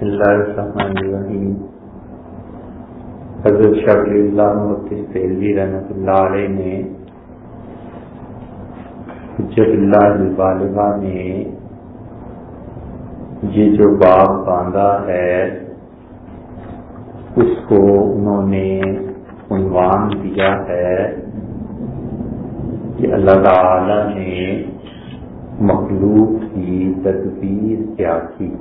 بسم اللہ الرحمن الرحیم۔ حضرت شبر اللہ مفتی سیلوی رحمت اللہ علیہ نے حجت اللہ البالغہ میں یہ جو باغ باندھا ہے، اس کو انہوں نے عنوان دیا ہے کہ اللہ تعالی نے مخلوق کی تدبیر کیا کی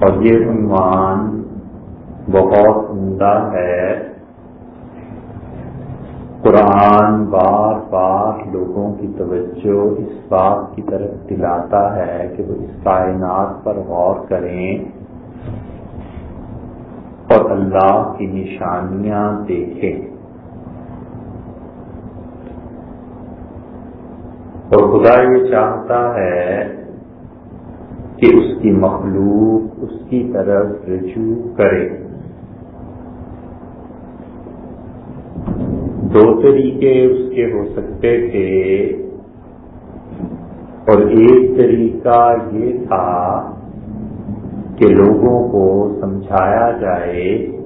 اور یہ عنوان بہت عمدہ ہے۔ قرآن بار بار لوگوں کی توجہ اس بات کی طرف دلاتا ہے کہ وہ اس کائنات پر غور کریں اور اللہ کی نشانیاں دیکھیں۔ اور خدا یہ چاہتا ہے کہ اس کی مخلوق اس کی طرف رجوع کرے۔ دو طریقے اس کے ہو سکتے تھے۔ اور ایک طریقہ یہ تھا کہ لوگوں کو سمجھایا جائے۔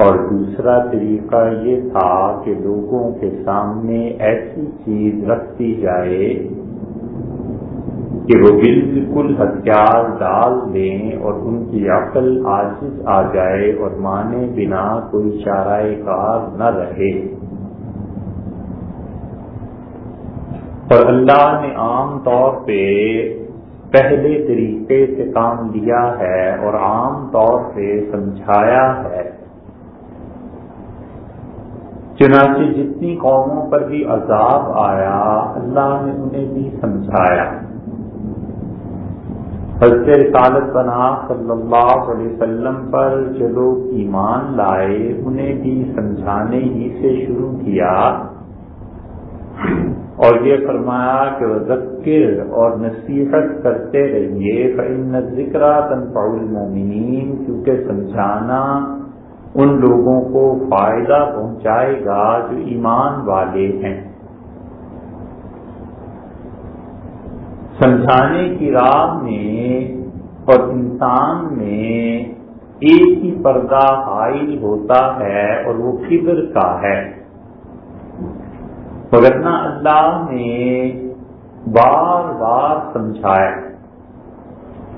اور دوسرا طریقہ یہ تھا کہ لوگوں کے سامنے ایسی چیز رکھتی جائے کہ وہ بالکل ہتھیار ڈال دیں اور ان کی عقل عاجز آ جائے اور مانے بنا کوئی چارہ کار نہ رہے۔ اور اللہ نے عام طور پہ پہلے طریقے سے کام لیا ہے اور عام طور سے سمجھایا ہے۔ چنانچہ جتنی قوموں پر بھی عذاب آیا، اللہ نے انہیں بھی سمجھایا۔ حضرت رسالت بنا صلی اللہ علیہ وسلم پر جو لوگ ایمان لائے، انہیں بھی سمجھانے ہی سے شروع کیا۔ اور یہ فرمایا کہ وہ ذکر اور نصیحت کرتے رہیے فن ذکر تنفع المومنین کیونکہ سمجھانا ان لوگوں کو فائدہ پہنچائے گا جو ایمان والے ہیں۔ سمجھانے کی راہ میں اور انسان میں ایک ہی پردہ حائل ہوتا ہے اور وہ کبر کا ہے۔ مگرنا اللہ نے بار بار سمجھایا۔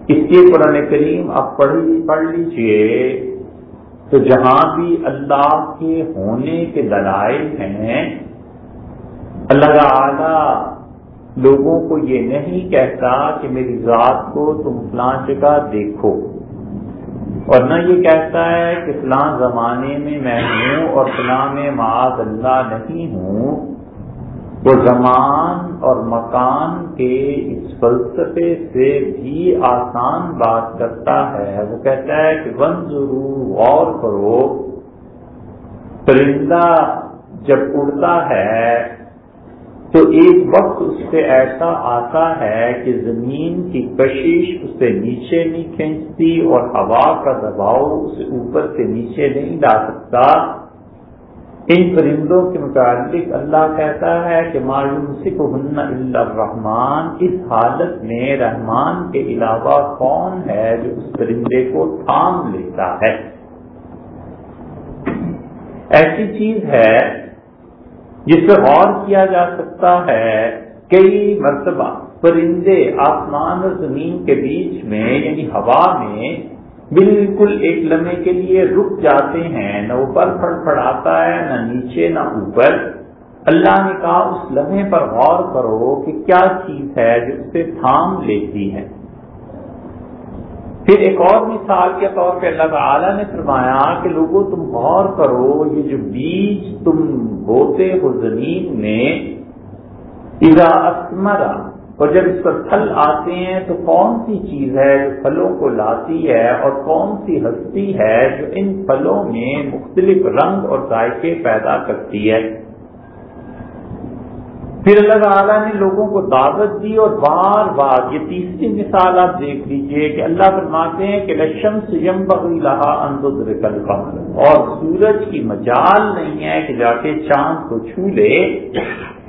اس لیے قرآن کریم آپ پڑھ پڑھ لیجیے تو جہاں بھی اللہ کے ہونے کے دلائل ہیں، اللہ تعالی لوگوں کو یہ نہیں کہتا کہ میری ذات کو تم فلاں جگہ دیکھو۔ اور نہ یہ کہتا ہے کہ فلاں زمانے میں میں ہوں اور فلاں میں معاذ اللہ نہیں ہوں۔ وہ زمان اور مکان کے اس فلسفے سے بھی آسان بات کرتا ہے۔ وہ کہتا ہے کہ ون ضرور غور کرو۔ پرندہ جب اڑتا ہے تو ایک وقت اس سے ایسا آتا ہے کہ زمین کی کشش اسے نیچے نہیں کھینچتی اور ہوا کا دباؤ اسے اوپر سے نیچے نہیں لا سکتا۔ ان پرندوں کے متعلق اللہ کہتا ہے کہ معلوم سکھ ہن اللہ رحمان اس حالت میں رحمان کے علاوہ کون ہے جو اس پرندے کو تھام لیتا ہے؟ ایسی چیز ہے جس پہ غور کیا جا سکتا ہے، کئی مرتبہ پرندے آسمان اور زمین کے بیچ میں یعنی ہوا میں، بالکل ایک لمحے کے لیے رک جاتے ہیں، نہ اوپر پھڑ پڑاتا ہے، نہ نیچے، نہ اوپر۔ اللہ نے کہا، اس لمحے پر غور کرو کہ کیا چیز ہے جو اسے تھام لیتی ہے۔ پھر ایک اور مثال کے طور پہ اللہ تعالیٰ نے فرمایا کہ لوگوں تم غور کرو، یہ جو بیج تم بوتے ہو زمین میں، اذا اسمرا اور جب اس پر پھل آتے ہیں تو کون سی چیز ہے جو پھلوں کو لاتی ہے اور کون سی ہستی ہے جو ان پھلوں میں مختلف رنگ اور ذائقے پیدا کرتی ہے؟ پھر اللہ تعالیٰ نے لوگوں کو دعوت دی اور بار بار، یہ تیسری مثال آپ دیکھ لیجیے کہ اللہ فرماتے ہیں کہ لشم سیم لہا اندر اور سورج کی مجال نہیں ہے کہ جا کے چاند کو چھو لے۔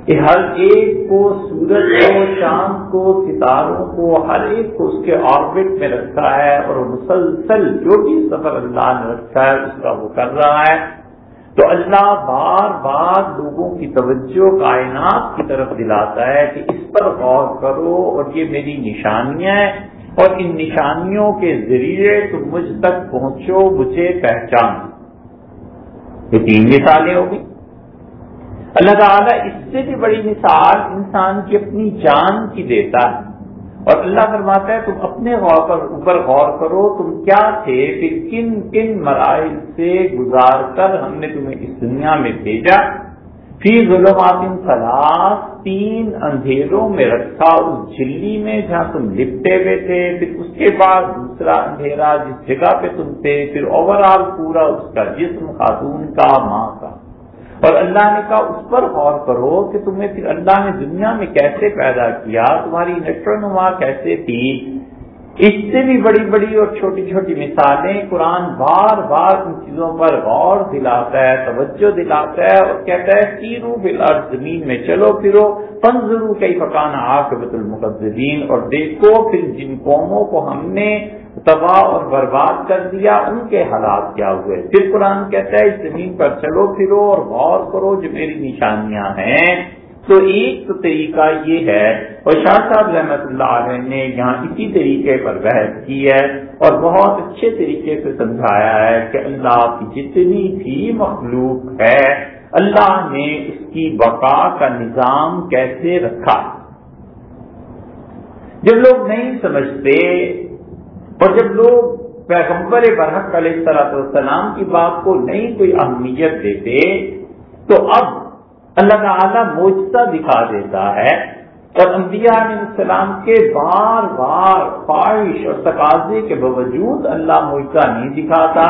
کہ ہر ایک کو سورج کو، چاند کو، ستاروں کو، ہر ایک کو اس کے آربٹ میں رکھا ہے اور مسلسل جو بھی سفر اللہ نے رکھا ہے، اس کا وہ کر رہا ہے۔ تو اللہ بار بار لوگوں کی توجہ کائنات کی طرف دلاتا ہے کہ اس پر غور کرو اور یہ میری نشانیاں ہیں اور ان نشانیوں کے ذریعے تم مجھ تک پہنچو، مجھے پہچان یہ تین مثالیں ہوگی اللہ تعالیٰ اس سے بھی بڑی مثال انسان کی اپنی جان کی دیتا ہے۔ اور اللہ فرماتا ہے، تم اپنے غور پر اوپر غور کرو، تم کیا تھے پھر کن کن مراحل سے گزار کر ہم نے تمہیں اس دنیا میں بھیجا؟ پھر ظلمات سلاس تین اندھیروں میں رکھا، اس جلی میں جہاں تم لپٹے ہوئے تھے، پھر اس کے بعد دوسرا اندھیرا جس جگہ پہ تم تھے، پھر اوور آل پورا اس کا جسم خاتون کا، ماں کا۔ اور اللہ نے کہا، اس پر غور کرو کہ تمہیں پھر اللہ نے دنیا میں کیسے پیدا کیا، تمہاری نشو نما کیسے تھی؟ اس سے بھی بڑی بڑی اور چھوٹی چھوٹی مثالیں قرآن بار بار ان چیزوں پر غور دلاتا ہے، توجہ دلاتا ہے اور کہتا ہے، سیرو بلا زمین میں چلو پھرو پنزرو کئی پکانا آکبت المقدین اور دیکھو پھر جن قوموں کو ہم نے تباہ اور برباد کر دیا، ان کے حالات کیا ہوئے؟ پھر قرآن کہتا ہے، اس زمین پر چلو، پھرو اور غور کرو جو میری نشانیاں ہیں۔ تو ایک تو طریقہ یہ ہے، اور شاہ صاحب رحمت اللہ علیہ نے یہاں اسی طریقے پر بحث کی ہے، اور بہت اچھے طریقے سے سمجھایا ہے کہ اللہ کی جتنی بھی مخلوق ہے، اللہ نے اس کی بقا کا نظام کیسے رکھا؟ جب لوگ نہیں سمجھتے اور جب لوگ پیغمبر برحق علیہ صلاح والسلام کی بات کو نہیں کوئی اہمیت دیتے، تو اب اللہ تعالیٰ موجودہ دکھا دیتا ہے اور انبیاء علیہ السلام کے بار بار خواہش اور تقاضے کے باوجود اللہ موجودہ نہیں دکھاتا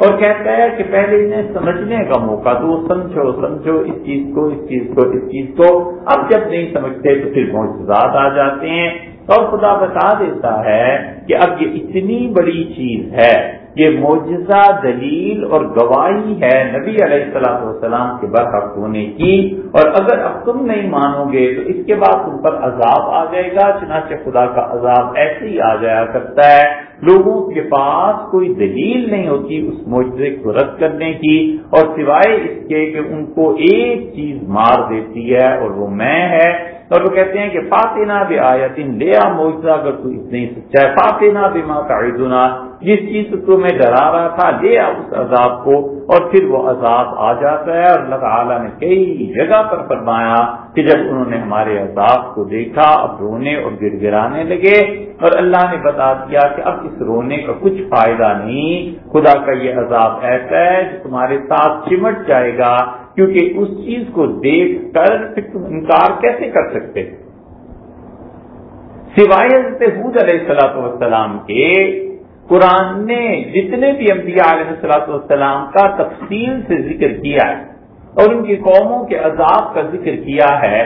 اور کہتا ہے کہ پہلے انہیں سمجھنے کا موقع دو، سمجھو سمجھو، اس چیز کو، اس چیز کو، اس چیز کو۔ اب جب نہیں سمجھتے تو پھر موجودات آ جاتے ہیں۔ اور خدا بتا دیتا ہے کہ اب یہ اتنی بڑی چیز ہے، یہ معجزہ دلیل اور گواہی ہے نبی علیہ السلام والسلام کے برحق ہونے کی۔ اور اگر اب تم نہیں مانو گے تو اس کے بعد تم پر عذاب آ جائے گا، چنانچہ خدا کا عذاب ایسے ہی آ جایا کرتا ہے۔ لوگوں کے پاس کوئی دلیل نہیں ہوتی اس معجزے کو رد کرنے کی، اور سوائے اس کے کہ ان کو ایک چیز مار دیتی ہے اور وہ میں ہے۔ اور وہ کہتے ہیں کہ فاتینہ بھی آیتن لیا معجزہ اگر تو اتنے سچا ہے فاتینہ بھی ماں کا جس چیز سے تمہیں ڈرا رہا تھا، لے آ اس عذاب کو، اور پھر وہ عذاب آ جاتا ہے۔ اور اللہ تعالیٰ نے کئی جگہ پر فرمایا کہ جب انہوں نے ہمارے عذاب کو دیکھا، اب رونے اور گر گرانے لگے اور اللہ نے بتا دیا کہ اب اس رونے کا کچھ فائدہ نہیں۔ خدا کا یہ عذاب ایسا ہے جو تمہارے ساتھ چمٹ جائے گا۔ کیونکہ اس چیز کو دیکھ کر پھر تم انکار کیسے کر سکتے سوائے حضرت حود علیہ السلاۃ والسلام کے، قرآن نے جتنے بھی انبیاء علیہ السلاۃ والسلام کا تفصیل سے ذکر کیا ہے اور ان کی قوموں کے عذاب کا ذکر کیا ہے،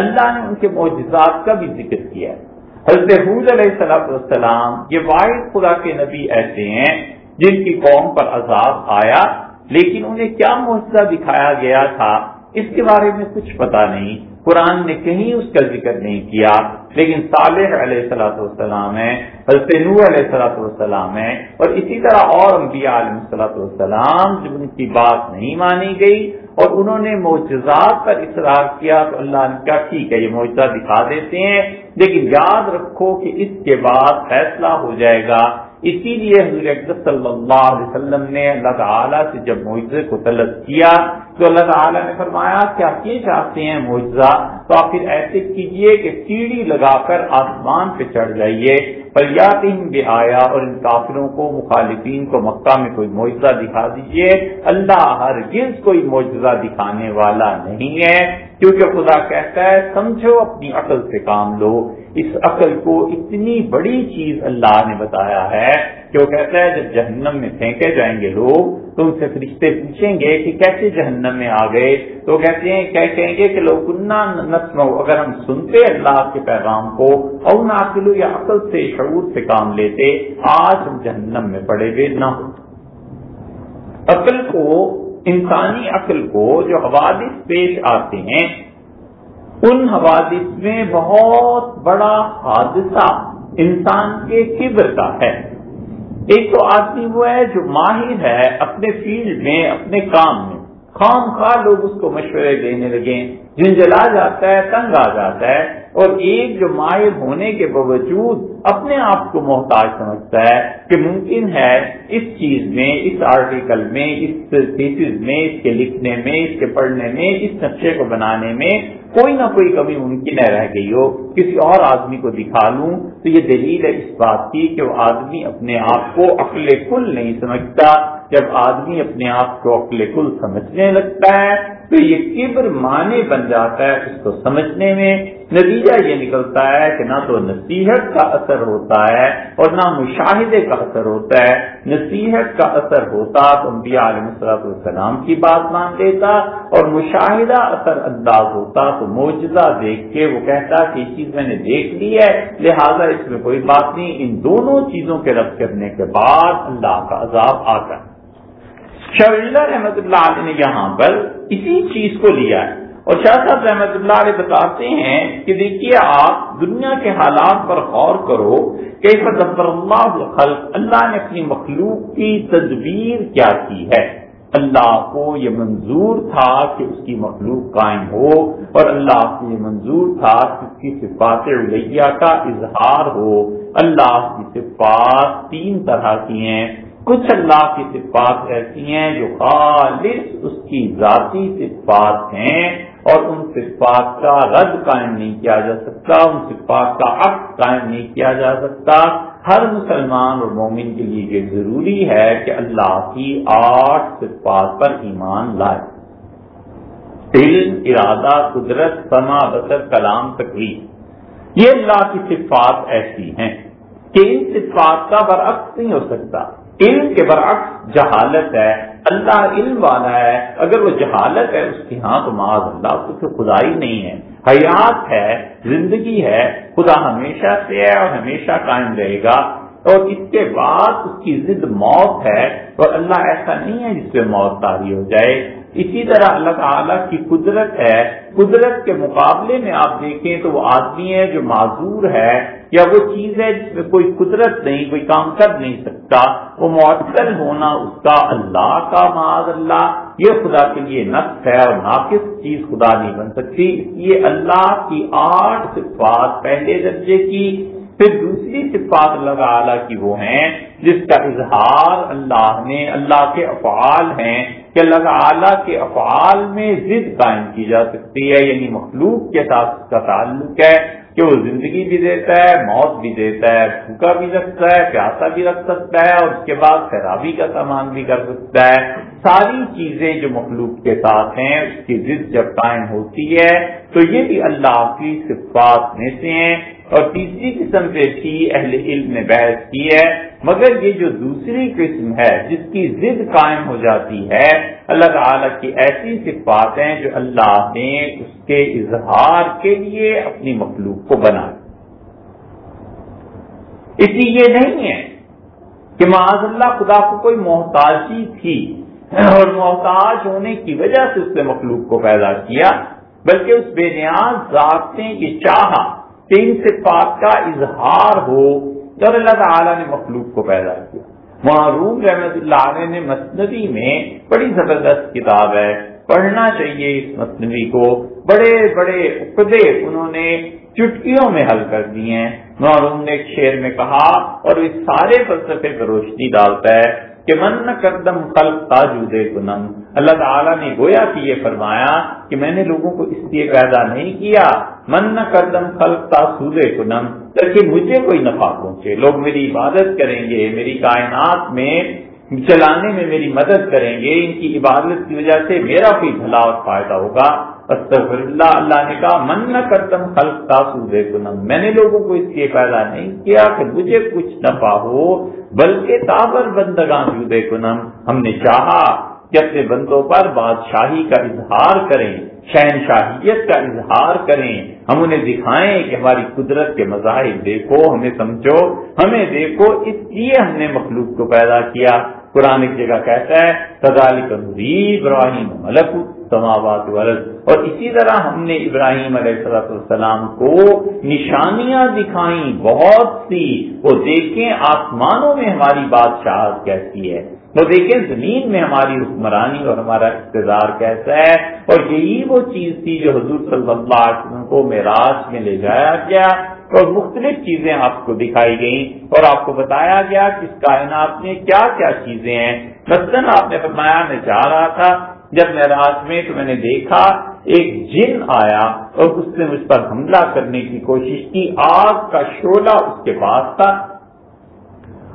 اللہ نے ان کے معجزات کا بھی ذکر کیا ہے۔ حضرت حود علیہ السلاۃ والسلام یہ واحد خدا کے نبی ایسے ہیں جن کی قوم پر عذاب آیا۔ لیکن انہیں کیا معجزہ دکھایا گیا تھا؟ اس کے بارے میں کچھ پتا نہیں۔ قرآن نے کہیں اس کا ذکر نہیں کیا، لیکن صالح علیہ السلاۃ والسلام ہے حضرت نو علیہ السلاۃ والسلام ہے اور اسی طرح اور انبیاء علیہ السلاۃ والسلام جب ان کی بات نہیں مانی گئی، اور انہوں نے معجزات پر اصرار کیا۔ تو اللہ نے کیا ٹھیک ہے، یہ معجزہ دکھا دیتے ہیں، لیکن یاد رکھو کہ اس کے بعد فیصلہ ہو جائے گا۔ اسی لیے حضور اقدس صلی اللہ علیہ وسلم نے اللہ تعالیٰ سے جب معجزے کو طلب کیا تو اللہ تعالیٰ نے فرمایا کہ آپ یہ چاہتے ہیں معجزہ تو آپ پھر ایسے کیجیے کہ سیڑھی لگا کر آسمان پہ چڑھ جائیے۔ پر یا بھی آیا اور ان کافروں کو، مخالفین کو مکہ میں کوئی معجزہ دکھا دیجیے۔ اللہ ہرگز کوئی معجزہ دکھانے والا نہیں ہے۔ کیونکہ خدا کہتا ہے، سمجھو اپنی عقل سے کام لو۔ اس عقل کو اتنی بڑی چیز اللہ نے بتایا ہے کہ وہ کہتا ہے جب جہنم میں پھینکے جائیں گے لوگ تو ان سے فرشتے پوچھیں گے کہ کیسے جہنم میں آ گئے؟ تو وہ کہتے ہیں کیا کہیں گے کہ لوگ نسم اگر ہم سنتے اللہ کے پیغام کو اور ناقل یا عقل سے، شعور سے کام لیتے، آج ہم جہنم میں پڑے ہوئے نہ ہو عقل کو، انسانی عقل کو جو حوادث پیش آتے ہیں ان حوادث میں بہت بڑا حادثہ انسان کے کبر کا ہے۔ ایک تو آدمی وہ ہے جو ماہر ہے اپنے فیلڈ میں، اپنے کام میں۔ خام خواہ لوگ اس کو مشورے دینے لگے۔ جنجلا جاتا ہے، تنگ آ جاتا ہے اور ایک جو ماہر ہونے کے باوجود اپنے آپ کو محتاج سمجھتا ہے کہ ممکن ہے اس چیز میں، اس آرٹیکل میں، اس تھیسز میں، اس کے لکھنے میں، اس کے پڑھنے میں، اس نقشے کو بنانے میں کوئی نہ کوئی کمی ممکن ہے رہ گئی ہو۔ کسی اور آدمی کو دکھا لوں تو یہ دلیل ہے اس بات کی کہ وہ آدمی اپنے آپ کو عقل کل نہیں سمجھتا۔ جب آدمی اپنے آپ کو عقل کل سمجھنے لگتا ہے تو یہ کبر معنی بن جاتا ہے اس کو سمجھنے میں۔ نتیجہ یہ نکلتا ہے کہ نہ تو نصیحت کا اثر ہوتا ہے اور نہ مشاہدے کا اثر ہوتا ہے۔ نصیحت کا اثر ہوتا تو انبیاء علیہ مسرت السلام کی بات مان لیتا اور مشاہدہ اثر انداز ہوتا تو موجودہ دیکھ کے وہ کہتا کہ یہ چیز میں نے دیکھ لی ہے، لہذا اس میں کوئی بات نہیں۔ ان دونوں چیزوں کے رد کرنے کے بعد اللہ کا عذاب آ کر شاہ رحمت اللہ علیہ نے یہاں پر اسی چیز کو لیا ہے۔ اور شاہ صاحب رحمت اللہ علیہ بتاتے ہیں کہ دیکھیے آپ دنیا کے حالات پر غور کرو کہ اللہ خلق اللہ نے اپنی مخلوق کی تدبیر کیا کی ہے؟ اللہ کو یہ منظور تھا کہ اس کی مخلوق قائم ہو اور اللہ کو یہ منظور تھا کہ اس کی صفات علیہ کا اظہار ہو۔ اللہ کی صفات تین طرح کی ہیں۔ کچھ اللہ کی صفات ایسی ہیں جو خالص اس کی ذاتی صفات ہیں اور ان صفات کا رد قائم نہیں کیا جا سکتا، ان صفات کا حق قائم نہیں کیا جا سکتا۔ ہر مسلمان اور مومن کے لیے یہ ضروری ہے کہ اللہ کی آٹھ صفات پر ایمان لائے۔ علم، ارادہ، قدرت سما بسر کلام تقریب یہ اللہ کی صفات ایسی ہیں کہ ان صفات کا برعکس نہیں ہو سکتا۔ علم کے برعکس جہالت ہے، اللہ علم والا ہے، اگر وہ جہالت ہے، اس کی ہاں تو معاذ اللہ کچھ خدائی نہیں ہے۔ حیات ہے، زندگی ہے، خدا ہمیشہ سے ہے اور ہمیشہ قائم رہے گا۔ اور اس کے بعد اس کی ضد موت ہے اور اللہ ایسا نہیں ہے جس پہ موت تاری ہو جائے۔ اسی طرح اللہ تعالیٰ کی قدرت ہے۔ قدرت کے مقابلے میں آپ دیکھیں تو وہ آدمی ہے جو معذور ہے۔ یا وہ چیز ہے جس میں کوئی قدرت نہیں، کوئی کام کر نہیں سکتا، وہ معطل ہونا اس کا اللہ کا معاذ اللہ، یہ خدا کے لیے نقص ہے اور ناقص چیز خدا نہیں بن سکتی۔ یہ اللہ کی آٹھ صفات پہلے درجے کی، پھر دوسری صفات اللہ تعالیٰ کی وہ ہیں، جس کا اظہار اللہ نے، اللہ کے افعال ہیں کہ اللہ تعالیٰ کے افعال میں ضد قائم کی جا سکتی ہے یعنی مخلوق کے ساتھ اس کا تعلق ہے۔ کہ وہ زندگی بھی دیتا ہے، موت بھی دیتا ہے، بھوکا بھی رکھتا ہے، پیاسا بھی رکھ سکتا ہے، اور اس کے بعد خرابی کا سامان بھی کر سکتا ہے۔ ساری چیزیں جو مخلوق کے ساتھ ہیں، اس کی ضد جب قائم ہوتی ہے، تو یہ بھی اللہ کی صفات میں سے ہیں۔ اور تیسری قسم پہ بھی اہل علم نے بحث کی ہے، مگر یہ جو دوسری قسم ہے جس کی ضد قائم ہو جاتی ہے، اللہ تعالی کی ایسی صفات ہیں جو اللہ نے اس کے اظہار کے لیے اپنی مخلوق کو بنا اسی یہ نہیں ہے کہ معاذ اللہ خدا کو کوئی محتاجی تھی اور محتاج ہونے کی وجہ سے اس نے مخلوق کو پیدا کیا، بلکہ اس بے نیاز ذات نے یہ چاہا تین صفات کا اظہار ہو اور اللہ تعالیٰ نے مخلوق کو پیدا کیا۔ وہاں روم رحمت اللہ علیہ نے مسندی میں بڑی زبردست کتاب ہے۔ پڑھنا چاہیے اس مسندی کو۔ بڑے بڑے عقدے انہوں نے چٹکیوں میں حل کر دیے ہیں۔ معروم نے ایک شعر میں کہا اور اس سارے فلسفے پر روشنی ڈالتا ہے۔ کہ من کردم خلق تاجود کنم اللہ تعالیٰ نے گویا کہ یہ فرمایا کہ میں نے لوگوں کو اس لیے پیدا نہیں کیا۔ من کردم خلق تاسود کنم تاکہ مجھے کوئی نفع پہنچے۔ لوگ میری عبادت کریں گے، میری کائنات میں چلانے میں میری مدد کریں گے۔ ان کی عبادت کی وجہ سے میرا کوئی بھلا اور فائدہ ہوگا۔ استغفر اللہ اللہ نے کہا، من نہ کرتم خلق تاسو دے کنم میں نے لوگوں کو اس لیے پیدا نہیں کیا کہ مجھے کچھ نفع ہو بلکہ تابر بندگان جو دے کنم ہم نے چاہا کہ اپنے بندوں پر بادشاہی کا اظہار کریں، شہنشاہیت کا اظہار کریں، ہم انہیں دکھائیں کہ ہماری قدرت کے مظاہر دیکھو، ہمیں سمجھو، ہمیں دیکھو، اس لیے ہم نے مخلوق کو پیدا کیا۔ قرآن ایک جگہ کہتا ہے سزالی ابراہیم ملک السماوات والارض۔ اور اسی طرح ہم نے ابراہیم علیہ السلام کو نشانیاں دکھائیں بہت سی۔ وہ دیکھیں آسمانوں میں ہماری بادشاہت کیسی ہے۔ وہ دیکھیں زمین میں ہماری حکمرانی اور ہمارا اقتدار کیسا ہے۔ اور یہی وہ چیز تھی جو حضور صلی اللہ علیہ وسلم کو معراج میں لے جایا گیا۔ اور مختلف چیزیں آپ کو دکھائی گئیں۔ اور آپ کو بتایا گیا کہ اس کائنات میں کیا کیا چیزیں ہیں۔ مثلاً آپ نے فرمایا، میں جا رہا تھا جب میں رات میں تو میں نے دیکھا ایک جن آیا اور اس نے مجھ پر حملہ کرنے کی کوشش کی، آگ کا شولہ اس کے پاس تھا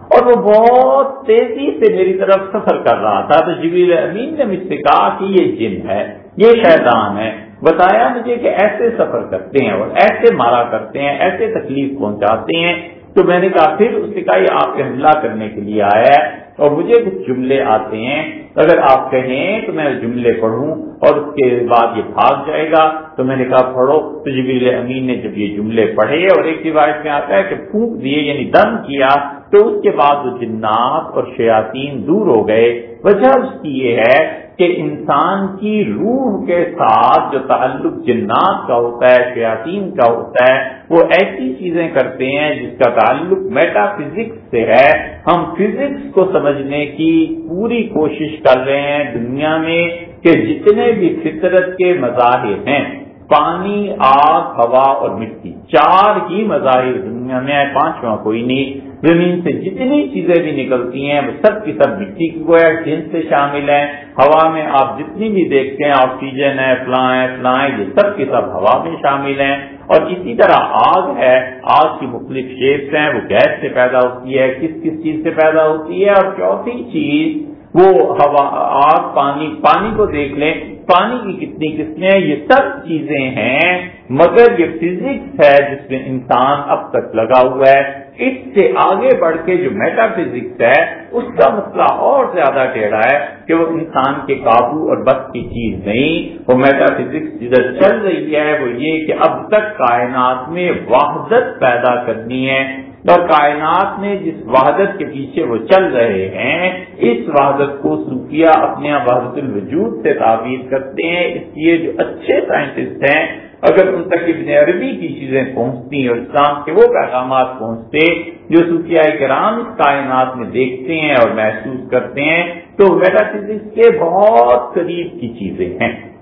اور وہ بہت تیزی سے میری طرف سفر کر رہا تھا۔ تو جبیل امین نے مجھ سے کہا کہ یہ جن ہے، یہ شیطان ہے۔ بتایا مجھے کہ ایسے سفر کرتے ہیں اور ایسے مارا کرتے ہیں، ایسے تکلیف پہنچاتے ہیں۔ تو میں نے کہا، پھر اس نے کہا، یہ آپ کے حملہ کرنے کے لیے آیا ہے اور مجھے کچھ جملے آتے ہیں۔ اگر آپ کہیں تو میں جملے پڑھوں اور اس کے بعد یہ بھاگ جائے گا، تو میں نے کہا پڑھو، تو جبیل امین نے جب یہ جملے پڑھے اور ایک روایت میں آتا ہے کہ پھونک دیے یعنی دم کیا تو اس کے بعد وہ جنات اور شیاطین دور ہو گئے۔ وجہ اس کی یہ ہے کہ انسان کی روح کے ساتھ جو تعلق جنات کا ہوتا ہے، شیاطین کا ہوتا ہے، وہ ایسی چیزیں کرتے ہیں جس کا تعلق میٹا فزکس سے ہے۔ ہم فزکس کو سمجھنے کی پوری کوشش کر رہے ہیں دنیا میں کہ جتنے بھی فطرت کے مظاہر ہیں، پانی، آگ، ہوا اور مٹی، چار ہی مظاہر دنیا میں ہے، پانچواں کوئی نہیں۔ زمین سے جتنی چیزیں بھی نکلتی ہیں، وہ سب کی سب مٹی کی گویا جن سے شامل ہیں۔ ہوا میں آپ جتنی بھی دیکھتے ہیں، آکسیجن ہے فلائیں فلائیں یہ سب کی سب ہوا میں شامل ہیں۔ اور اسی طرح آگ ہے، آگ کی مختلف شیپس ہیں، وہ گیس سے پیدا ہوتی ہے، کس کس چیز سے پیدا ہوتی ہے؟ اور چوتھی چیز، وہ ہوا، آگ، پانی پانی کو دیکھ لیں۔ پانی کی کتنی قسمیں ہیں، یہ سب چیزیں ہیں، مگر یہ فزکس ہے جس میں انسان اب تک لگا ہوا ہے۔ اس سے آگے بڑھ کے جو میٹا فزکس ہے، اس کا مسئلہ اور زیادہ ٹیڑھا ہے کہ وہ انسان کے قابو اور بس کی چیز نہیں، وہ میٹا فزکس جدھر چل رہی ہے، وہ یہ کہ اب تک کائنات میں وحدت پیدا کرنی ہے۔ اور کائنات میں جس وحدت کے پیچھے وہ چل رہے ہیں، اس وحدت کو صوفیہ اپنے وحدت الوجود سے تعبیر کرتے ہیں۔ اس لیے جو اچھے سائنٹسٹ ہیں اگر ان تک ابن عربی کی چیزیں پہنچتی اور اسلام کے وہ پیغامات پہنچتے جو صوفیہ کرام کائنات میں دیکھتے ہیں اور محسوس کرتے ہیں، تو میٹا فزکس کے بہت قریب کی چیزیں ہیں۔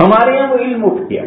ہمارے یہاں وہ علم اٹھ گیا۔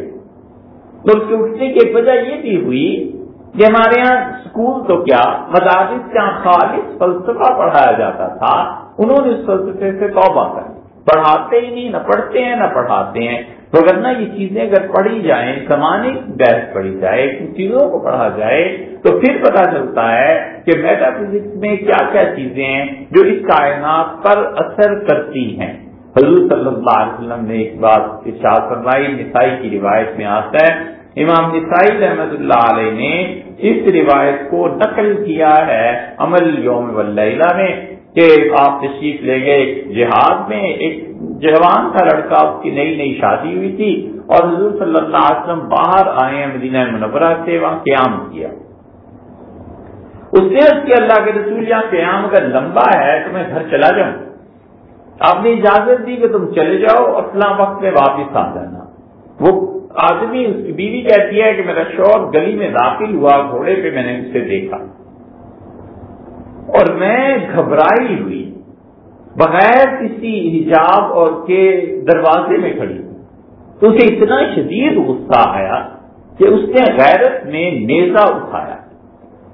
تو اس کے اٹھنے کی ایک وجہ یہ بھی ہوئی کہ ہمارے یہاں اسکول تو کیا، مدارس جہاں خالص فلسفہ پڑھایا جاتا تھا۔ انہوں نے اس فلسفے سے توبہ کر پڑھاتے ہی نہیں، نہ پڑھتے ہیں، نہ پڑھاتے ہیں۔ تو یہ چیزیں اگر پڑھی جائیں سمانی بحث پڑھی جائے، ان چیزوں کو پڑھا جائے، تو پھر پتا چلتا ہے کہ میٹا فزکس میں کیا کیا چیزیں ہیں جو اس کائنات پر اثر کرتی ہیں۔ حضور صلی اللہ علیہ وسلم نے ایک بات ارشاد فرمائی، نسائی کی روایت میں آتا ہے۔ امام نسائی رحمت اللہ علیہ نے اس روایت کو نقل کیا ہے عمل یوم واللیلہ میں کہ آپ تشریف لے گئے جہاد میں، ایک جوان تھا لڑکا اس کی نئی نئی شادی ہوئی تھی اور حضور صلی اللہ علیہ وسلم باہر آئے ہیں مدینہ منورہ سے، وہاں قیام کیا۔ اس نے اس کی اللہ کے رسول، یہاں قیام اگر لمبا ہے تو میں گھر چلا جاؤں۔ آپ نے اجازت دی کہ تم چلے جاؤ اور فلاں وقت میں واپس آ جانا۔ وہ آدمی، اس کی بیوی کہتی ہے کہ میرا شور گلی میں داخل ہوا، گھوڑے پہ میں نے اسے دیکھا۔ اور میں گھبرائی ہوئی۔ بغیر کسی حجاب اور کے دروازے میں کھڑی تو اسے اتنا شدید غصہ آیا کہ اس نے غیرت میں نیزا اٹھایا۔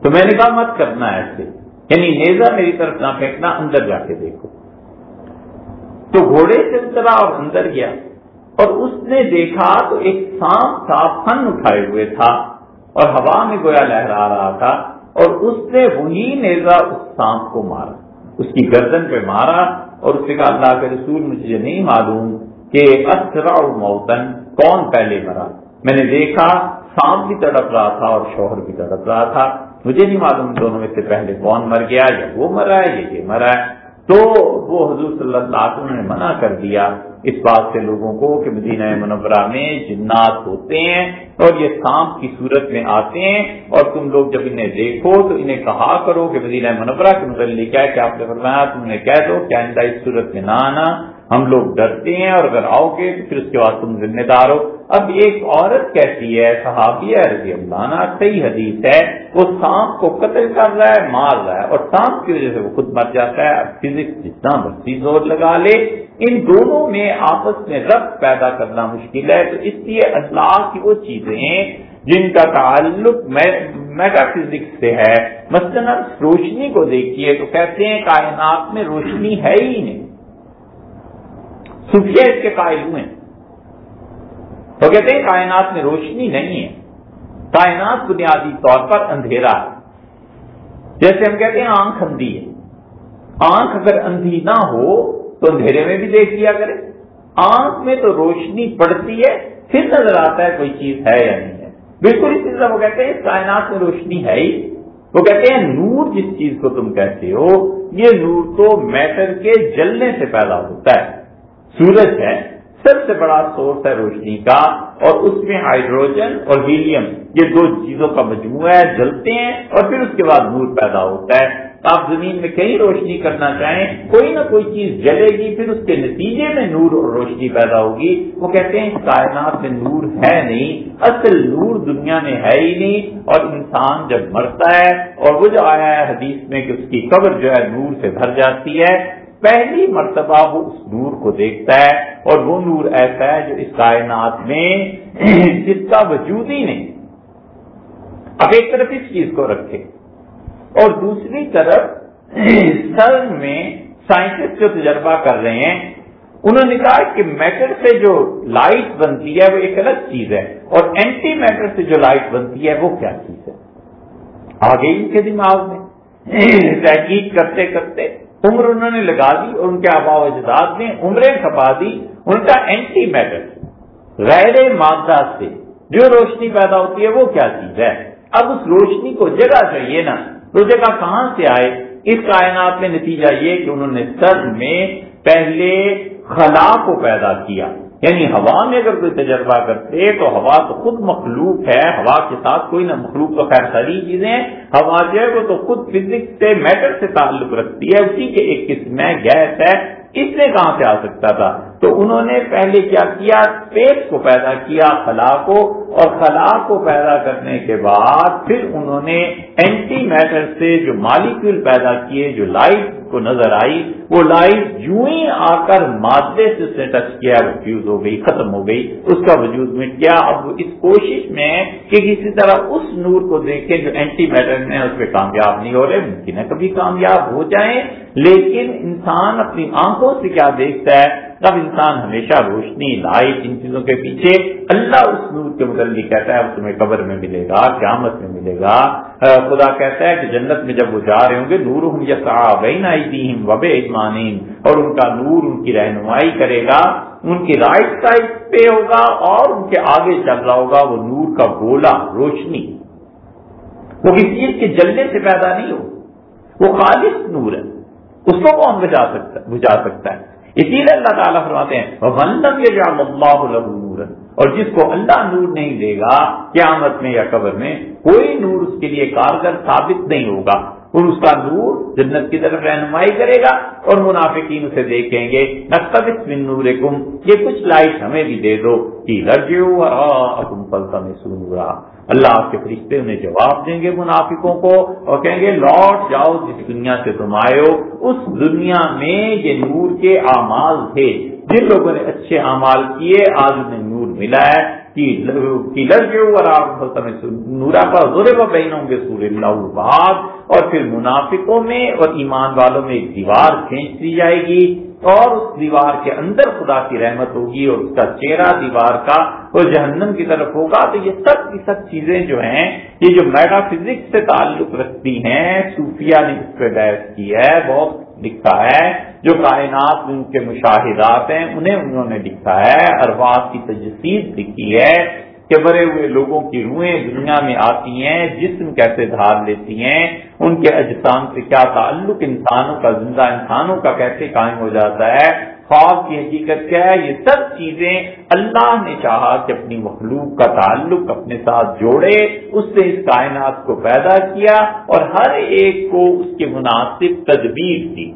تو میں نے کہا، مت کرنا ایسے۔ یعنی نیزا میری طرف نہ پھینکنا، اندر جا کے دیکھو۔ تو گھوڑے سے اترا اور اندر گیا۔ اور اس نے دیکھا تو ایک سانپ تھا فن اٹھائے ہوئے تھا اور ہوا میں گویا لہرا رہا تھا اور اس نے وہی نیزا اس سانپ کو مارا۔ اس کی گردن پہ مارا اور اس نے کہا، اللہ کے رسول، مجھے نہیں معلوم کہ اسرا موتن کون پہلے مرا۔ میں نے دیکھا، سانپ بھی تڑپ رہا تھا اور شوہر بھی تڑپ رہا تھا۔ مجھے نہیں معلوم دونوں میں سے پہلے کون مر گیا، یا وہ مرا ہے، یا یہ مرا ہے۔ تو وہ حضور صلی اللہ علیہ وسلم نے منع کر دیا اس بات سے لوگوں کو کہ مدینہ منورہ میں جنات ہوتے ہیں اور یہ سانپ کی صورت میں آتے ہیں اور تم لوگ جب انہیں دیکھو تو انہیں کہا کرو کہ مدینہ منورہ کے متعلق کیا کہ آپ نے فرمایا؟ تم نے کہہ دو کہ آئندہ اس صورت میں نہ آنا، ہم لوگ ڈرتے ہیں اور اگر آؤ گے تو پھر اس کے بعد تم ذمہ دار ہو۔ اب ایک عورت کہتی ہے صحابیہ رضی اللہ عنہ، صحیح حدیث ہے، وہ سانپ کو قتل کر رہا ہے، مار رہا ہے، اور سانپ کی وجہ سے وہ خود مر جاتا ہے، اب فزکس جتنا مرضی زور لگا لے۔ ان دونوں میں آپس میں رب پیدا کرنا مشکل ہے، تو اس لیے اللہ کی وہ چیزیں جن کا تعلق میٹا فزکس سے ہے۔ مثلاً روشنی کو دیکھیے، تو کہتے ہیں کائنات میں روشنی ہے ہی نہیں۔ صوفیہ اس کے قائل ہوئے۔ تو کہتے ہیں کائنات میں روشنی نہیں ہے۔ کائنات بنیادی طور پر اندھیرا ہے۔ جیسے ہم کہتے ہیں آنکھ اندھی ہے۔ آنکھ اگر اندھی نہ ہو تو اندھیرے میں بھی دیکھ لیا کرے۔ آنکھ میں تو روشنی پڑتی ہے، پھر نظر آتا ہے کوئی چیز ہے یا نہیں ہے۔ بالکل اسی طرح وہ کہتے ہیں کائنات میں روشنی ہے ہی۔ وہ کہتے ہیں نور جس چیز کو تم کہتے ہو، یہ نور تو میٹر کے جلنے سے پیدا ہوتا ہے۔ سورج ہے سب سے بڑا سورس ہے روشنی کا اور اس میں ہائیڈروجن اور ہیلیم، یہ دو چیزوں کا مجموعہ ہے، جلتے ہیں اور پھر اس کے بعد نور پیدا ہوتا ہے۔ آپ زمین میں کہیں روشنی کرنا چاہیں، کوئی نہ کوئی چیز جلے گی، پھر اس کے نتیجے میں نور اور روشنی پیدا ہوگی۔ وہ کہتے ہیں، کائنات میں نور ہے نہیں، اصل نور دنیا میں ہے ہی نہیں۔ اور انسان جب مرتا ہے اور وہ جو آیا ہے حدیث میں کہ اس کی قبر جو ہے نور سے بھر جاتی ہے پہلی مرتبہ وہ اس نور کو دیکھتا ہے اور وہ نور ایسا ہے جو اس کائنات میں جس کا وجود ہی نہیں۔ اب ایک طرف اس چیز کو رکھے اور دوسری طرف سر میں سائنٹسٹ جو تجربہ کر رہے ہیں، انہوں نے کہا کہ میٹر سے جو لائٹ بنتی ہے وہ ایک الگ چیز ہے اور اینٹی میٹر سے جو لائٹ بنتی ہے وہ کیا چیز ہے؟ آگے ان کے دماغ میں۔ تحقیق کرتے کرتے عمر انہوں نے لگا دی اور ان کے آبا و اجداد نے عمریں کھپا دی، ان کا اینٹی میٹر غیر مادہ سے جو روشنی پیدا ہوتی ہے، وہ کیا چیز ہے؟ اب اس روشنی کو جگہ چاہیے نا، وہ جگہ کہاں سے آئے؟ اس کائنات میں نتیجہ یہ کہ انہوں نے سر میں پہلے خلا کو پیدا کیا۔ یعنی ہوا میں اگر کوئی تجربہ کرتے تو ہوا تو خود مخلوق ہے، ہوا کے ساتھ کوئی نہ مخلوق تو خیر ساری چیزیں ہوا جو ہے وہ تو خود فزکس سے میٹر سے تعلق رکھتی ہے، اسی کے ایک قسم ہے گیس ہے۔ اس نے کہاں سے آ سکتا تھا؟ تو انہوں نے پہلے کیا کیا؟ اسپیس کو پیدا کیا، خلا کو۔ اور خلا کو پیدا کرنے کے بعد پھر انہوں نے اینٹی میٹر سے جو مالیکول پیدا کیے، جو لائٹ کو نظر آئی، وہ لائٹ جو ہی آ کر مادے سے اس نے ٹچ کیا وہ فیوز ہو گئی، ختم ہو گئی۔ اس کا وجود مٹ گیا اب اس کوشش میں کہ کسی طرح اس نور کو دیکھیں جو اینٹی میٹر میں اس پہ کامیاب نہیں ہو رہے، ممکن ہے کبھی کامیاب ہو جائیں، لیکن انسان اپنی آنکھوں سے کیا دیکھتا ہے؟ تب انسان ہمیشہ روشنی، لائٹ ان چیزوں کے پیچھے اللہ اس نور کے متعلق کہتا ہے، وہ تمہیں قبر میں ملے گا، قیامت میں ملے گا۔ خدا کہتا ہے کہ جنت میں جب وہ جا رہے ہوں گے نور ہوں یا صاحب وب اجمانین اور ان کا نور ان کی رہنمائی کرے گا۔ ان کی رائٹ سائڈ پہ ہوگا اور ان کے آگے چل رہا ہوگا وہ نور کا گولا روشنی۔ وہ کسی چیز کے جلنے سے پیدا نہیں ہو، وہ خالص نور ہے۔ اس کو کون بجا سکتا بجا سکتا ہے؟ اسی لیے اللہ تعالیٰ فرماتے ہیں نور اور جس کو اللہ نور نہیں دے گا، قیامت میں یا قبر میں کوئی نور اس کے لیے کارگر ثابت نہیں ہوگا۔ اور اس کا نور جنت کی طرف رہنمائی کرے گا، اور منافقین اسے دیکھیں گے۔ من نور یہ کچھ لائٹ ہمیں بھی دے دو کہ پلتا میں سنورا اللہ آپ کے فرشتے انہیں جواب دیں گے منافقوں کو اور کہیں گے، لوٹ جاؤ جس دنیا سے تم آئے ہو، اس دنیا میں یہ نور کے اعمال تھے۔ جن لوگوں نے اچھے اعمال کیے، آج انہیں نور ملا ہے۔ نورا پر زورے پر بہن ہوں گے سور اللہ اور پھر منافقوں میں اور ایمان والوں میں ایک دیوار کھینچ دی جائے گی۔ اور اس دیوار کے اندر خدا کی رحمت ہوگی اور اس کا چہرہ دیوار کا اور جہنم کی طرف ہوگا، تو یہ سب کی سب چیزیں جو ہیں، یہ جو میٹا فزکس سے تعلق رکھتی ہیں، صوفیہ نے اس پہ بحث کی ہے، بہت لکھا ہے، جو کائنات ان کے مشاہدات ہیں، انہیں انہوں نے لکھا ہے ارواز کی تجسیز لکھی ہے کہ بڑے ہوئے لوگوں کی روحیں دنیا میں آتی ہیں، جسم کیسے دھار لیتی ہیں، ان کے اجسام سے کیا تعلق انسانوں کا زندہ انسانوں کا کیسے قائم ہو جاتا ہے؟ خواب کی حقیقت کیا ہے؟ یہ سب چیزیں اللہ نے چاہا کہ اپنی مخلوق کا تعلق اپنے ساتھ جوڑے، اس سے اس کائنات کو پیدا کیا اور ہر ایک کو اس کے مناسب تدبیر دی۔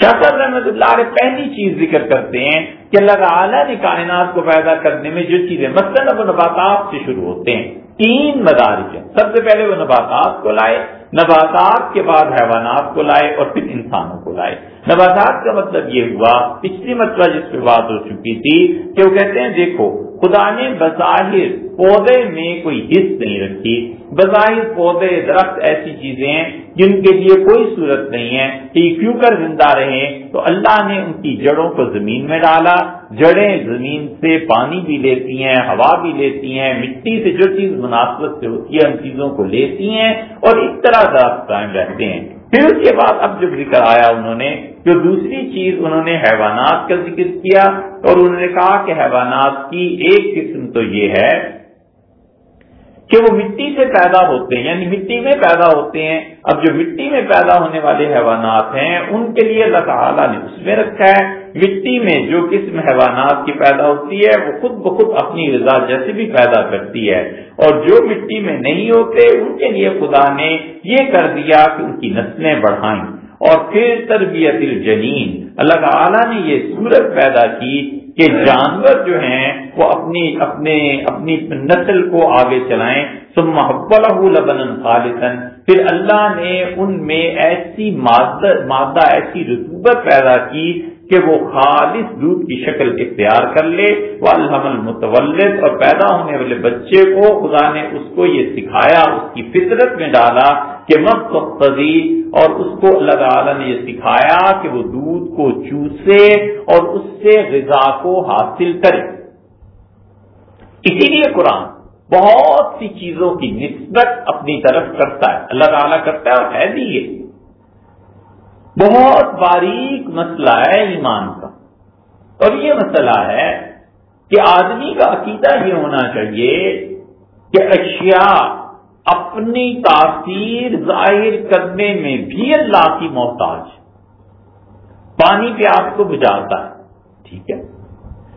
شاکر رحمت اللہ علیہ پہلی چیز ذکر کرتے ہیں کہ اللہ تعالیٰ نے کائنات کو پیدا کرنے میں جو چیزیں مثلاً وہ نباتات سے شروع ہوتے ہیں، تین مدارج ہیں۔ سب سے پہلے وہ نباتات کو لائے، نباتات کے بعد حیوانات کو لائے اور پھر انسانوں کو لائے۔ نباتات کا مطلب یہ ہوا، پچھلی مرتبہ جس پہ بات ہو چکی تھی کہ وہ کہتے ہیں، دیکھو، خدا نے بظاہر پودے میں کوئی حص نہیں رکھی۔ بظاہر پودے، درخت ایسی چیزیں ہیں جن کے لیے کوئی صورت نہیں ہے، کہ کیوں کر زندہ رہے؟ تو اللہ نے ان کی جڑوں کو زمین میں ڈالا۔ جڑیں زمین سے پانی بھی لیتی ہیں، ہوا بھی لیتی ہیں، مٹی سے جو چیز مناسبت سے ہوتی ہے، ان چیزوں کو لیتی ہیں اور اس طرح درخت قائم رہتے ہیں۔ پھر اس کے بعد اب جب ذکر آیا انہوں نے، جو دوسری چیز انہوں نے حیوانات کا ذکر کیا اور انہوں نے کہا کہ حیوانات کی ایک قسم تو یہ ہے کہ وہ مٹی سے پیدا ہوتے ہیں یعنی مٹی میں پیدا ہوتے ہیں۔ اب جو مٹی میں پیدا ہونے والے حیوانات ہیں، ان کے لیے اللہ تعالیٰ نے اس میں رکھا ہے۔ مٹی میں جو قسم حیوانات کی پیدا ہوتی ہے، وہ خود بخود اپنی رضا جیسے بھی پیدا کرتی ہے۔ اور جو مٹی میں نہیں ہوتے، ان کے لیے خدا نے یہ کر دیا کہ ان کی نسلیں بڑھائیں۔ اور پھر تربیت الجنین۔ اللہ تعالیٰ نے یہ صورت پیدا کی کہ جانور جو ہیں، وہ اپنی، اپنے، اپنی نسل کو آگے چلائیں۔ سب محبت لبن خالصن پھر اللہ نے ان میں ایسی مادہ ایسی رتوبت پیدا کی کہ وہ خالص دودھ کی شکل اختیار کر لے وہ الحم المتولد اور پیدا ہونے والے بچے کو خدا نے اس کو یہ سکھایا، اس کی فطرت میں ڈالا کہ مقتدی اور اس کو اللہ تعالیٰ نے یہ سکھایا کہ وہ دودھ کو چوسے اور اس سے غذا کو حاصل کرے۔ اسی لیے قرآن بہت سی چیزوں کی نسبت اپنی طرف کرتا ہے۔ اللہ تعالیٰ کرتا ہے اور ہے بھی یہ۔ بہت باریک مسئلہ ہے ایمان کا۔ اور یہ مسئلہ ہے کہ آدمی کا عقیدہ یہ ہونا چاہیے کہ اشیاء اپنی تاثیر ظاہر کرنے میں بھی اللہ کی محتاج پانی پیاس کو بجھاتا ہے، ٹھیک ہے۔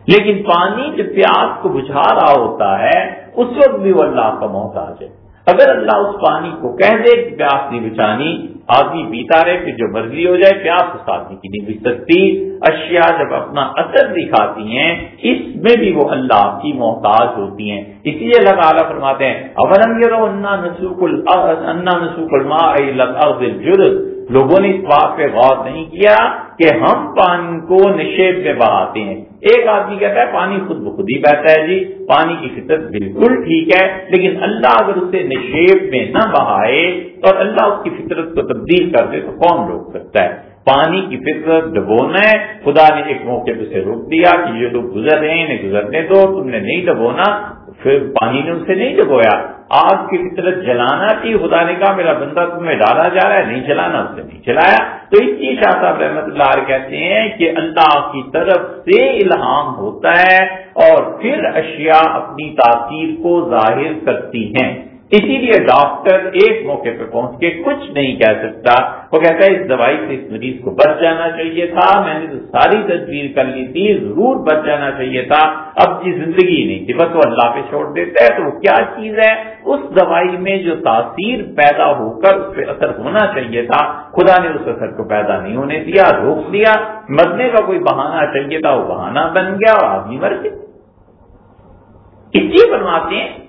لیکن پانی جو پیاس کو بجھا رہا ہوتا ہے، اس وقت بھی وہ اللہ کا محتاج ہے۔ اگر اللہ اس پانی کو کہہ دے کہ پیاس نہیں بچانی آدمی پیتا رہے کہ جو مرضی ہو جائے پیاس اس آدمی کی نہیں بچ سکتی۔ اشیاء جب اپنا اثر دکھاتی ہیں، اس میں بھی وہ اللہ کی محتاج ہوتی ہیں۔ اسی لیے اللہ تعالیٰ فرماتے ہیں نسوک لوگوں نے اس بات پہ غور نہیں کیا کہ ہم پانی کو نشیب میں بہاتے ہیں۔ ایک آدمی کہتا ہے پانی خود بخود ہی بہتا ہے جی پانی کی فطرت بالکل ٹھیک ہے، لیکن اللہ اگر اسے نشیب میں نہ بہائے اور اللہ اس کی فطرت کو تبدیل کر دے تو کون روک سکتا ہے؟ پانی کی فطرت ڈبونا ہے، خدا نے ایک موقع پہ اسے روک دیا کہ یہ لوگ گزر رہے ہیں گزرنے دو، تم نے نہیں ڈبونا پھر پانی نے اسے نہیں ڈبویا آگ کی فطرت جلانا تھی خدا نے کہا، میرا بندہ تمہیں ڈالا جا رہا ہے، نہیں جلانا، اس نے نہیں چلایا تو اس کی شاہ صاحب رحمت اللہ علیہ کہتے ہیں کہ اللہ کی طرف سے الہام ہوتا ہے اور پھر اشیاء اپنی تاثیر کو ظاہر کرتی ہیں۔ اسی لیے ڈاکٹر ایک موقع پہ پہنچ کے کچھ نہیں کہہ سکتا۔ وہ کہتا ہے، اس دوائی سے اس مریض کو بچ جانا چاہیے تھا، میں نے تو ساری تصویر کر لی تھی، ضرور بچ جانا چاہیے تھا۔ اب کی زندگی نہیں تھی، بس وہ اللہ پہ چھوڑ دیتا ہے۔ تو وہ کیا چیز ہے؟ اس دوائی میں جو تاثیر پیدا ہو کر اس پہ اثر ہونا چاہیے تھا، خدا نے اس اثر کو پیدا نہیں ہونے دیا، روک دیا مرنے کا کوئی بہانہ چاہیے تھا، وہ بہانہ بن گیا اور آدمی مر گیا۔ اس لیے بنواتے ہیں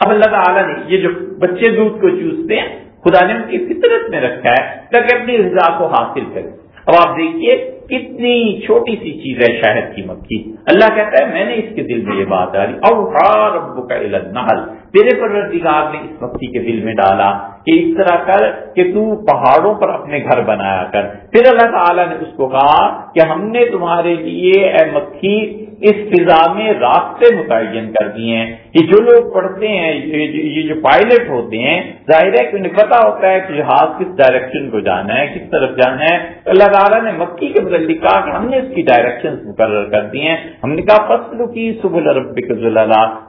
اب اللہ تعالیٰ نے یہ جو بچے دودھ کو چوستے ہیں، خدا نے ان کی فطرت میں رکھا ہے، تاکہ اپنی رضا کو حاصل کرے اب آپ دیکھیے کتنی چھوٹی سی چیز ہے شہد کی مکھی۔ اللہ کہتا ہے، میں نے اس کے دل میں یہ بات آ رہی اور رب کا نحل تیرے پروردگار نے اس مکھی کے دل میں ڈالا کہ اس طرح کر کہ تو پہاڑوں پر اپنے گھر بنایا کر۔ پھر اللہ تعالیٰ نے اس کو کہا کہ ہم نے تمہارے لیے اے مکھی اس فضا میں راستے متعین کر دیے ہیں کہ جو لوگ پڑھتے ہیں، یہ جو پائلٹ ہوتے ہیں، ظاہر ہے کہ انہیں پتا ہوتا ہے کہ جہاز کس ڈائریکشن کو جانا ہے، کس طرف جانا ہے۔ اللہ تعالیٰ نے مکی کے متعلق کہا کہ ہم نے اس کی ڈائریکشن مقرر کر دی ہیں۔ ہم نے کہا، فصل کی سب الرب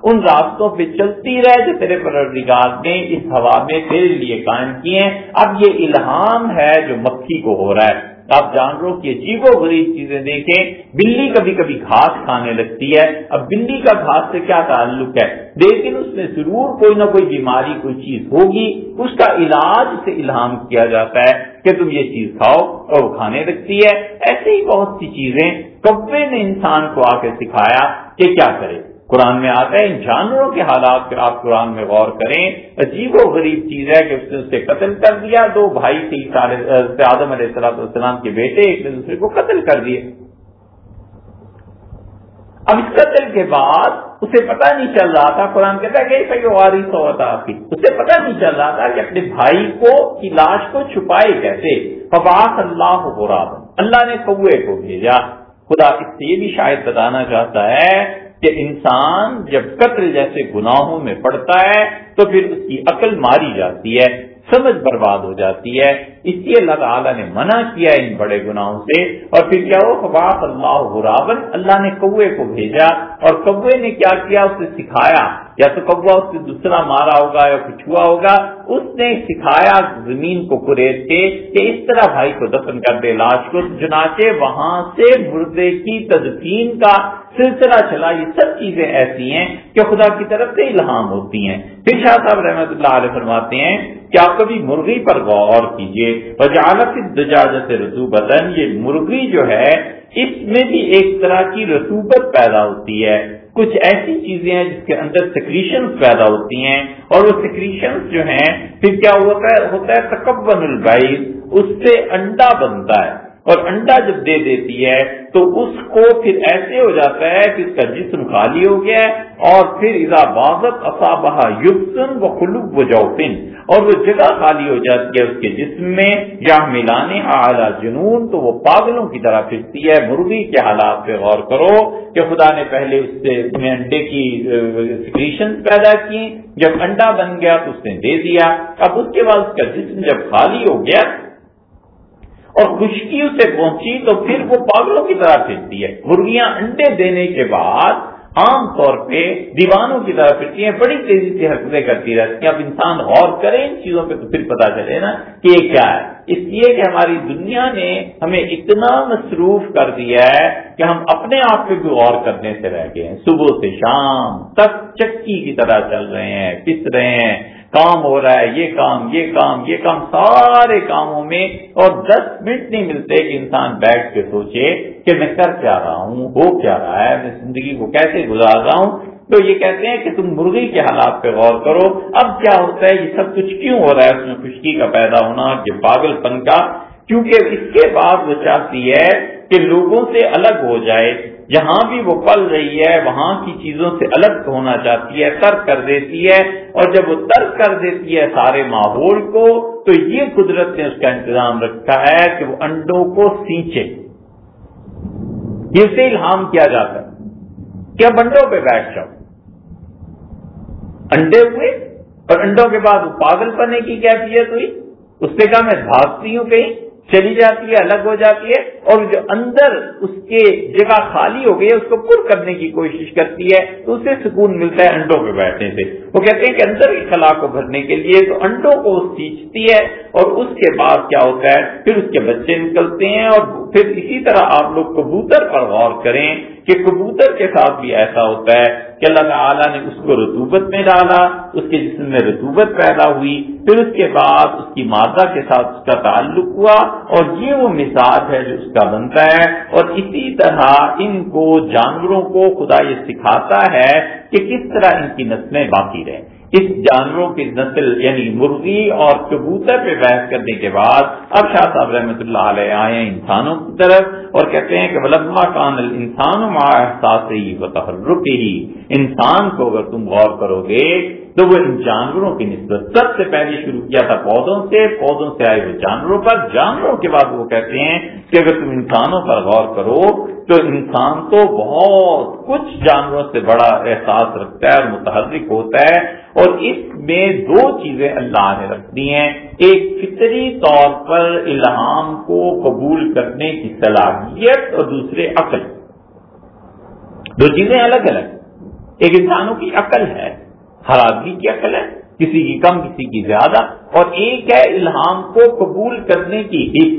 ان راستوں پہ چلتی رہے جو تیرے پروردگار نے اس ہوا میں تیرے لیے قائم کیے ہیں۔ اب یہ الہام ہے جو مکھی کو ہو رہا ہے۔ آپ جانوروں کی عجیب و غریب چیزیں دیکھیں، بلی کبھی کبھی گھاس کھانے لگتی ہے۔ اب بلی کا گھاس سے کیا تعلق ہے؟ لیکن اس میں ضرور کوئی نہ کوئی بیماری، کوئی چیز ہوگی۔ اس کا علاج سے الہام کیا جاتا ہے کہ تم یہ چیز کھاؤ اور وہ کھانے لگتی ہے۔ ایسی ہی بہت سی چیزیں۔ کبے نے انسان کو آ کے سکھایا کہ کیا کرے؟ قرآن میں آتا ہے، ان جانوروں کے حالات پہ آپ قرآن میں غور کریں۔ عجیب و غریب چیز ہے کہ اس نے اسے قتل کر دیا، دو بھائی تھے آدم علیہ السلام کے بیٹے، ایک نے دوسرے کو قتل کر دیے اب اس قتل کے بعد اسے پتہ نہیں چل رہا تھا، قرآن کہتا ہے کہ وارث ہوتا آپ کی۔ اسے پتہ نہیں چل رہا تھا کہ اپنے بھائی کو کی لاش کو چھپائے کیسے۔ فباس اللہ ہو رہا اللہ نے کوے کو بھیجا۔ خدا اس سے یہ بھی شاید بتانا چاہتا ہے کہ انسان جب قتل جیسے گناہوں میں پڑتا ہے تو پھر اس کی عقل ماری جاتی ہے، سمجھ برباد ہو جاتی ہے۔ اس لیے اللہ تعالیٰ نے منع کیا ان بڑے گناہوں سے۔ اور پھر کیا وہ خباف اللہ غرابن اللہ نے کوے کو بھیجا۔ اور کوے نے کیا کیا؟ اسے سکھایا۔ یا تو کوا اس سے دوسرا مارا ہوگا یا کچھ ہوا ہوگا۔ اس نے سکھایا زمین کو کریت کے کہ اس طرح بھائی کو دفن کر دے، لاش کو۔ چنانچہ وہاں سے مردے کی تدفین کا سلسلہ چلا۔ یہ سب چیزیں ایسی ہیں کہ خدا کی طرف سے الہام ہوتی ہیں۔ پھر شاہ صاحب رحمت اللہ علیہ فرماتے ہیں کہ آپ کبھی مرغی پر غور کیجیے وجالت دجاجت رسوبت یہ مرغی جو ہے، اس میں بھی ایک طرح کی رسوبت پیدا ہوتی ہے۔ کچھ ایسی چیزیں ہیں جس کے اندر سیکریشن پیدا ہوتی ہیں اور وہ سیکریشن جو ہیں، پھر کیا ہوتا ہے؟ ہوتا ہے تکبن البعید، اس سے انڈا بنتا ہے۔ اور انڈا جب دے دیتی ہے تو اس کو پھر ایسے ہو جاتا ہے کہ اس کا جسم خالی ہو گیا ہے اور پھر اذا بازت اصابہ یوسن و خلوب و جوفن، اور وہ جگہ خالی ہو جاتی ہے اس کے جسم میں، یا ملانے اعلیٰ جنون، تو وہ پاگلوں کی طرح پھرتی ہے۔ مرغی کے حالات پہ غور کرو کہ خدا نے پہلے اس سے انڈے کی سکریشن پیدا کی جب انڈا بن گیا تو اس نے دے دیا۔ اب اس کے بعد اس کا جسم جب خالی ہو گیا اور خشکی اسے پہنچی تو پھر وہ پاگلوں کی طرح پھرتی ہے۔ مرغیاں انڈے دینے کے بعد عام طور پہ دیوانوں کی طرح پھرتی ہیں، بڑی تیزی سے حرکتیں کرتی رہتی ہیں۔ اب انسان غور کرے ان چیزوں پہ تو پھر پتا چلے نا کہ یہ کیا ہے۔ اس لیے کہ ہماری دنیا نے ہمیں اتنا مصروف کر دیا ہے کہ ہم اپنے آپ پہ بھی غور کرنے سے رہ گئے ہیں۔ صبح سے شام تک چکی کی طرح چل رہے ہیں، پس رہے ہیں۔ کام ہو رہا ہے، یہ کام یہ کام یہ کام، سارے کاموں میں اور دس منٹ نہیں ملتے کہ انسان بیٹھ کے سوچے کہ میں کر کیا رہا ہوں، ہو کیا رہا ہے، میں زندگی کو کیسے گزار رہا ہوں؟ تو یہ کہتے ہیں کہ تم مرغی کے حالات پہ غور کرو۔ اب کیا ہوتا ہے، یہ سب کچھ کیوں ہو رہا ہے؟ اس میں خشکی کا پیدا ہونا، یہ پاگل پن کا۔ کیونکہ اس کے بعد وہ چاہتی ہے کہ لوگوں سے الگ ہو جائے جہاں بھی وہ پل رہی ہے، وہاں کی چیزوں سے الگ ہونا چاہتی ہے، ترک کر دیتی ہے۔ اور جب وہ ترک کر دیتی ہے سارے ماحول کو، تو یہ قدرت نے اس کا انتظام رکھا ہے کہ وہ انڈوں کو سینچے۔ یہ سے الہام کیا جاتا ہے کہ اب انڈوں پہ بیٹھ جاؤ۔ انڈے ہوئے اور انڈوں کے بعد وہ پاگل پنے کی کیفیت ہوئی۔ اس سے کہا، میں بھاگتی ہوں کہیں۔ چلی جاتی ہے، الگ ہو جاتی ہے اور جو اندر اس کے جگہ خالی ہو گئی ہے، اس کو پر کرنے کی کوشش کرتی ہے، تو اسے سکون ملتا ہے انڈوں پہ بیٹھنے سے۔ وہ کہتے ہیں کہ اندر کی خلا کو بھرنے کے لیے تو انڈوں کو سینچتی ہے اور اس کے بعد کیا ہوتا ہے؟ پھر اس کے بچے نکلتے ہیں اور پھر اسی طرح آپ لوگ کبوتر پر غور کریں۔ کہ کبوتر کے ساتھ بھی ایسا ہوتا ہے کہ اللہ تعالیٰ نے اس کو رتوبت میں ڈالا، اس کے جسم میں رتوبت پیدا ہوئی، پھر اس کے بعد اس کی مادہ کے ساتھ اس کا تعلق ہوا اور یہ وہ مزاج ہے جو اس کا بنتا ہے۔ اور اسی طرح ان کو جانوروں کو خدا یہ سکھاتا ہے کہ کس طرح ان کی نسلیں باقی رہیں۔ اس جانوروں کی نسل یعنی مرغی اور کبوتر پہ بحث کرنے کے بعد اب شاہ صاحب رحمۃ اللہ علیہ آئے انسانوں کی طرف اور کہتے ہیں کہ ولما کان انسان احساس ہی و ہی انسان کو اگر تم غور کرو گے تو وہ ان جانوروں کی نسبت سب سے پہلے شروع کیا تھا پودوں سے پودوں سے آئے ہوئے جانوروں پر۔ جانوروں کے بعد وہ کہتے ہیں کہ اگر تم انسانوں پر غور کرو تو انسان تو بہت کچھ جانوروں سے بڑا احساس رکھتا ہے اور متحرک ہوتا ہے۔ اور اس میں دو چیزیں اللہ نے رکھ دی ہیں۔ ایک فطری طور پر الہام کو قبول کرنے کی صلاحیت اور دوسرے عقل۔ دو چیزیں الگ الگ۔ ایک انسانوں کی عقل ہے ہر آدمی کی عقل ہے، کسی کی کم، کسی کی زیادہ، اور ایک ہے الہام کو قبول کرنے کی حص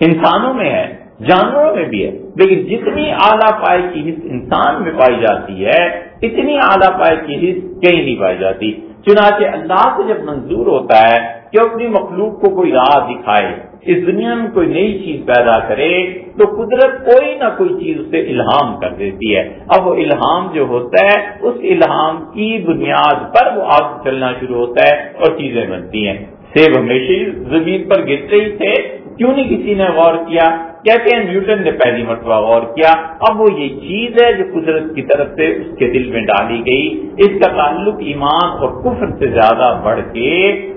انسانوں میں ہے، جانوروں میں بھی ہے، لیکن جتنی اعلیٰ پائے کی حص انسان میں پائی جاتی ہے، اتنی اعلیٰ پائے کی حص کہیں نہیں پائی جاتی۔ چنانچہ اللہ کو جب منظور ہوتا ہے کہ اپنی مخلوق کو کوئی راہ دکھائے اس دنیا میں کوئی نئی چیز پیدا کرے تو قدرت کوئی نہ کوئی چیز اسے الہام کر دیتی ہے۔ اب وہ الہام جو ہوتا ہے، اس الہام کی بنیاد پر وہ آگ چلنا شروع ہوتا ہے اور چیزیں بنتی ہیں۔ سیب ہمیشہ زمین پر گرتے ہی تھے، کیوں نہیں کسی نے غور کیا؟ کہتے ہیں نیوٹن نے پہلی مرتبہ غور کیا، اب وہ یہ چیز ہے جو قدرت کی طرف سے اس کے دل میں ڈالی گئی۔ اس کا تعلق ایمان اور کفر سے زیادہ بڑھ کے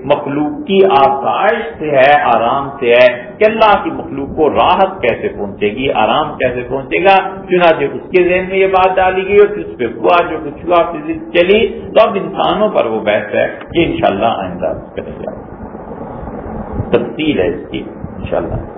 مخلوق کی آسائش سے ہے، آرام سے ہے کہ اللہ کی مخلوق کو راحت کیسے پہنچے گی، آرام کیسے پہنچے گا۔ چنانچہ اس کے ذہن میں یہ بات ڈالی گئی اور اس پہ ہوا، جو کچھ ہوا فزکس چلی، تو اب انسانوں پر وہ بحث ہے کہ انشاءاللہ آئندہ کرے گا تفصیل ہے اس کی، انشاءاللہ۔